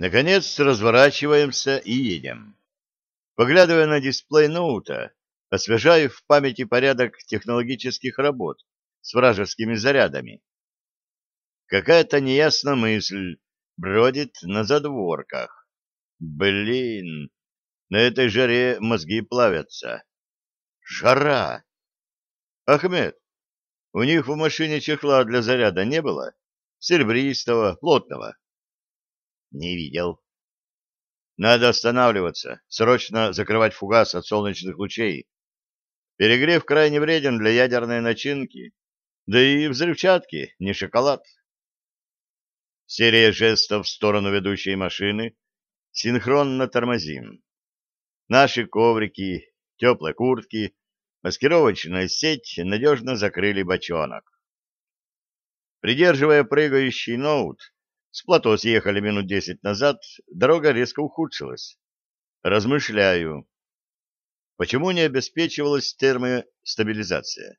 Наконец разворачиваемся и едем. Поглядывая на дисплей ноута, освежаю в памяти порядок технологических работ с вражескими зарядами. Какая-то неясная мысль бродит на задворках. Блин, на этой жаре мозги плавятся. Жара! Ахмед, у них в машине чехла для заряда не было? Серебристого, плотного? Не видел. Надо останавливаться, срочно закрывать фугас от солнечных лучей. Перегрев крайне вреден для ядерной начинки, да и взрывчатки, не шоколад. Серия жестов в сторону ведущей машины. Синхронно тормозим. Наши коврики, теплые куртки, маскировочная сеть надежно закрыли бочонок. Придерживая прыгающий ноут, с плато съехали минут десять назад, дорога резко ухудшилась. Размышляю. Почему не обеспечивалась термостабилизация?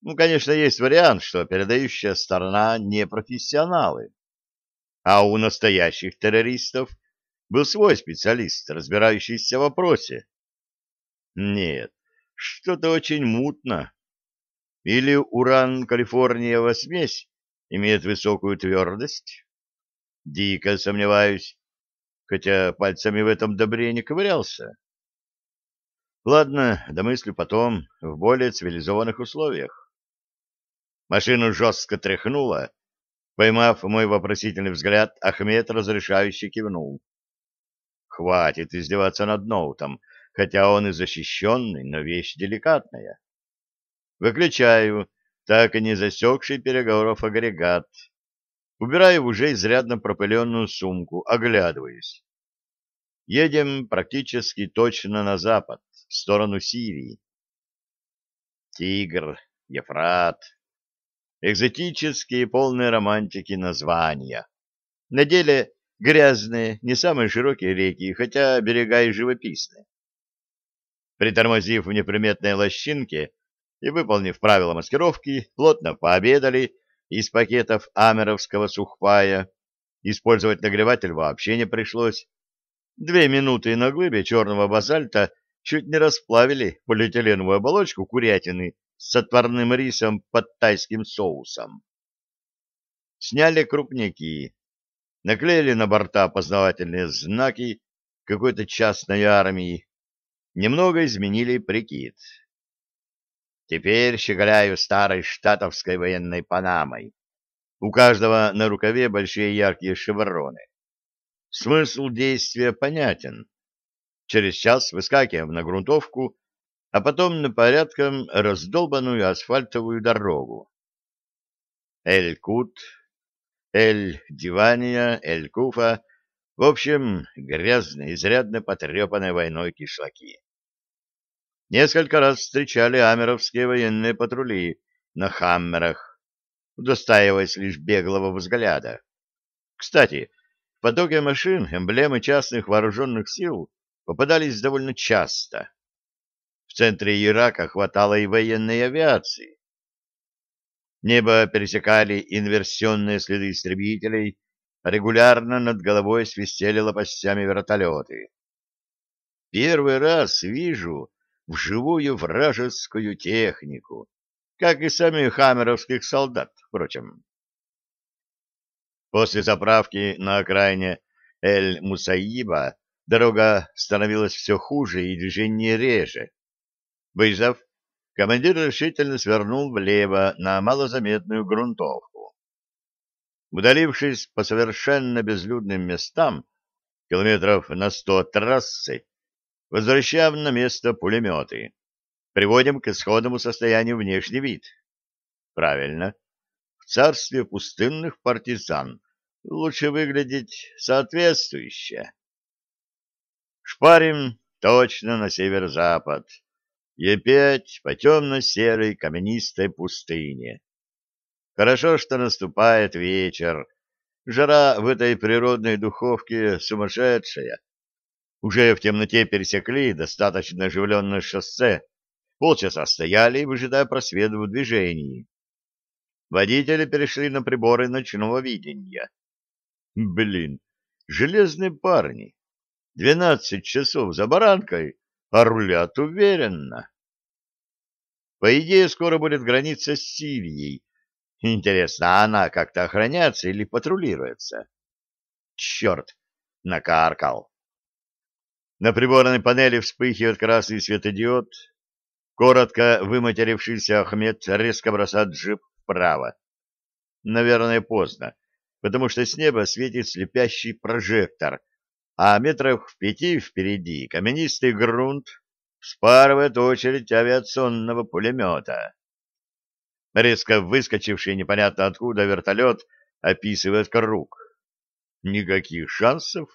Ну, конечно, есть вариант, что передающая сторона не профессионалы. А у настоящих террористов был свой специалист, разбирающийся в вопросе. Нет, что-то очень мутно. Или уран-калифорниева смесь имеет высокую твердость? Дико сомневаюсь, хотя пальцами в этом добре не ковырялся. Ладно, домыслю потом, в более цивилизованных условиях. Машину жестко тряхнуло, Поймав мой вопросительный взгляд, Ахмед разрешающе кивнул. Хватит издеваться над ноутом, хотя он и защищенный, но вещь деликатная. Выключаю, так и не засекший переговоров агрегат. Убираю в уже изрядно пропыленную сумку, оглядываюсь. Едем практически точно на запад, в сторону Сирии. Тигр, Ефрат, экзотические полные романтики названия. На деле грязные, не самые широкие реки, хотя берега и живописные. Притормозив в неприметной лощинке и выполнив правила маскировки, плотно пообедали из пакетов амеровского сухпая. Использовать нагреватель вообще не пришлось. Две минуты на глыбе черного базальта чуть не расплавили полиэтиленовую оболочку курятины с отварным рисом под тайским соусом. Сняли крупники, наклеили на борта опознавательные знаки какой-то частной армии, немного изменили прикид. Теперь щеголяю старой штатовской военной панамой. У каждого на рукаве большие яркие шевроны. Смысл действия понятен. Через час выскакиваем на грунтовку а потом на порядком раздолбанную асфальтовую дорогу. Эль-Кут, Эль-Дивания, Эль-Куфа, в общем, грязные, изрядно потрепанные войной кишлаки. Несколько раз встречали амеровские военные патрули на хаммерах, удостаиваясь лишь беглого взгляда. Кстати, в потоке машин эмблемы частных вооруженных сил попадались довольно часто центре Ирака хватало и военной авиации. Небо пересекали инверсионные следы истребителей, регулярно над головой свистели лопастями вертолеты. Первый раз вижу вживую вражескую технику, как и самих хаммеровских солдат, впрочем. После заправки на окраине Эль-Мусаиба дорога становилась все хуже и движение реже. Выждав, командир решительно свернул влево на малозаметную грунтовку. Удалившись по совершенно безлюдным местам, километров на сто трассы, возвращаем на место пулеметы. Приводим к исходному состоянию внешний вид. Правильно. В царстве пустынных партизан лучше выглядеть соответствующе. Шпарим точно на северо-запад и опять по темно-серой каменистой пустыне. Хорошо, что наступает вечер. Жара в этой природной духовке сумасшедшая. Уже в темноте пересекли достаточно оживленное шоссе. Полчаса стояли, выжидая просвет в движении. Водители перешли на приборы ночного видения. Блин, железные парни. Двенадцать часов за баранкой, а рулят уверенно. По идее, скоро будет граница с Сирией. Интересно, она как-то охраняется или патрулируется? Черт, накаркал. На приборной панели вспыхивает красный светодиод. Коротко выматерившийся Ахмед резко бросает джип вправо. Наверное, поздно, потому что с неба светит слепящий прожектор, а метров в пяти впереди каменистый грунт вспарывает очередь авиационного пулемета. Резко выскочивший непонятно откуда вертолет описывает круг. Никаких шансов.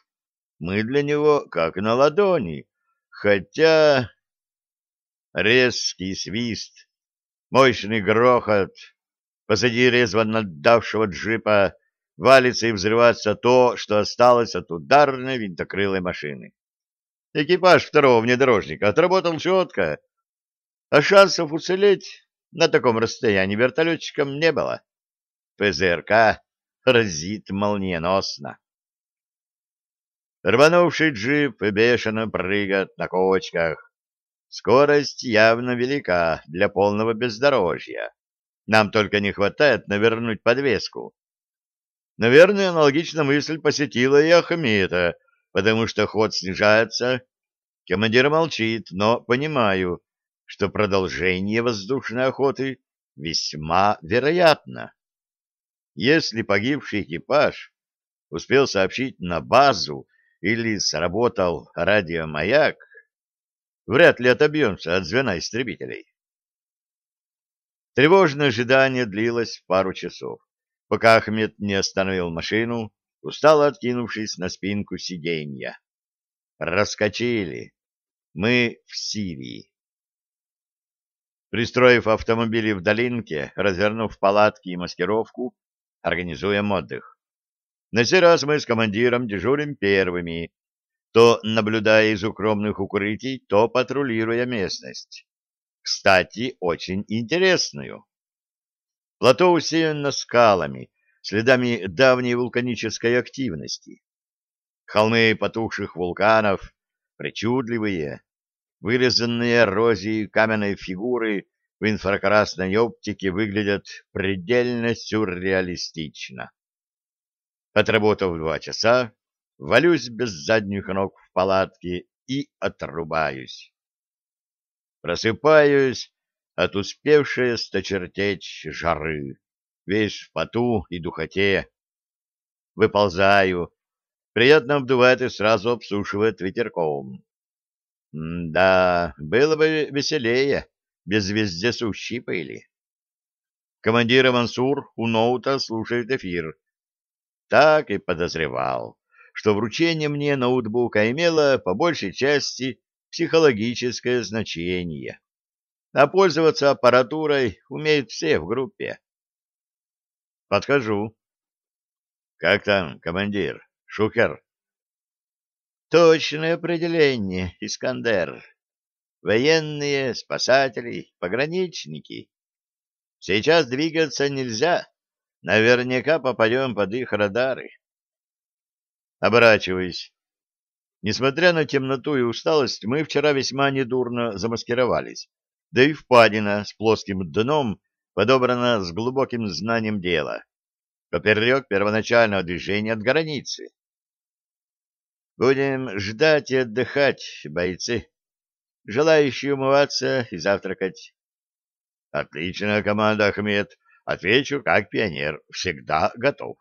Мы для него как на ладони. Хотя... Резкий свист, мощный грохот. Позади резво наддавшего джипа валится и взрывается то, что осталось от ударной винтокрылой машины. Экипаж второго внедорожника отработал четко, а шансов уцелеть на таком расстоянии вертолетчикам не было. ПЗРК разит молниеносно. Рванувший джип бешено прыгает на кочках. Скорость явно велика для полного бездорожья. Нам только не хватает навернуть подвеску. Наверное, аналогичная мысль посетила и Ахмета, потому что ход снижается. Командир молчит, но понимаю, что продолжение воздушной охоты весьма вероятно. Если погибший экипаж успел сообщить на базу или сработал радиомаяк, вряд ли отобьемся от звена истребителей. Тревожное ожидание длилось пару часов, пока Ахмед не остановил машину, устало откинувшись на спинку сиденья. Раскочили. Мы в Сирии. Пристроив автомобили в долинке, развернув палатки и маскировку, организуем отдых. На сей раз мы с командиром дежурим первыми, то наблюдая из укромных укрытий, то патрулируя местность. Кстати, очень интересную. Плато усеяно скалами, следами давней вулканической активности. Холмы потухших вулканов, причудливые, вырезанные эрозией каменной фигуры в инфракрасной оптике выглядят предельно сюрреалистично. Отработав два часа, валюсь без задних ног в палатке и отрубаюсь. Просыпаюсь от успевшей сточертечь жары, весь в поту и духоте. Выползаю, приятно обдувает и сразу обсушивает ветерком. Да, было бы веселее, без вездесущей пыли. Командир Мансур у ноута слушает эфир. Так и подозревал, что вручение мне ноутбука имело по большей части психологическое значение. А пользоваться аппаратурой умеют все в группе. Подхожу. Как там, командир? Шухер? Точное определение, Искандер. Военные, спасатели, пограничники. Сейчас двигаться нельзя. Наверняка попадем под их радары. Оборачиваюсь. Несмотря на темноту и усталость, мы вчера весьма недурно замаскировались. Да и впадина с плоским дном подобрана с глубоким знанием дела. Поперек первоначального движения от границы. Будем ждать и отдыхать, бойцы. Желающие умываться и завтракать. Отличная команда, Ахмед. Отвечу, как пионер. Всегда готов.